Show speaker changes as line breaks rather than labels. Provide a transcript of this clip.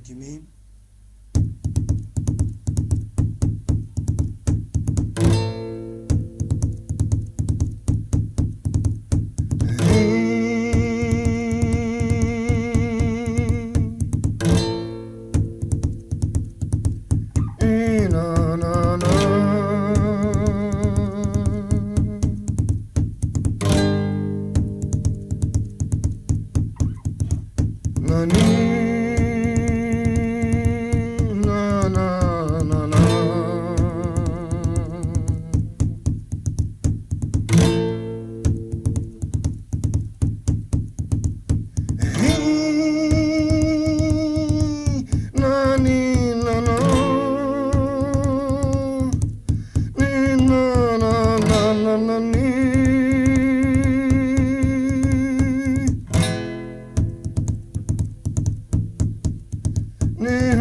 What do you mean?
Na, Ni,